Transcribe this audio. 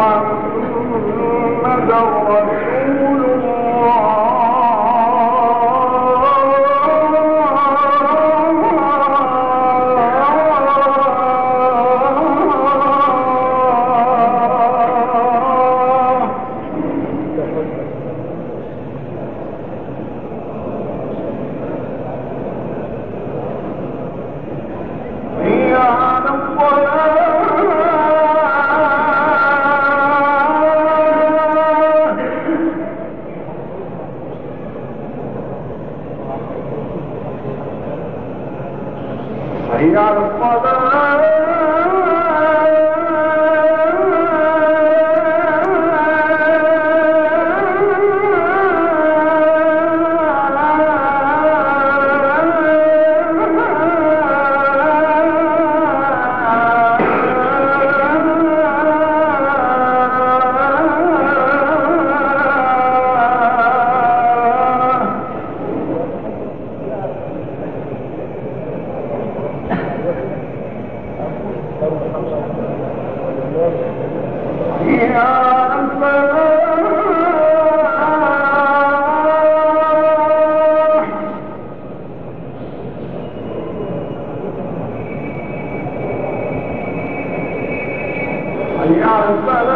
أشهد هي على الصلاة outside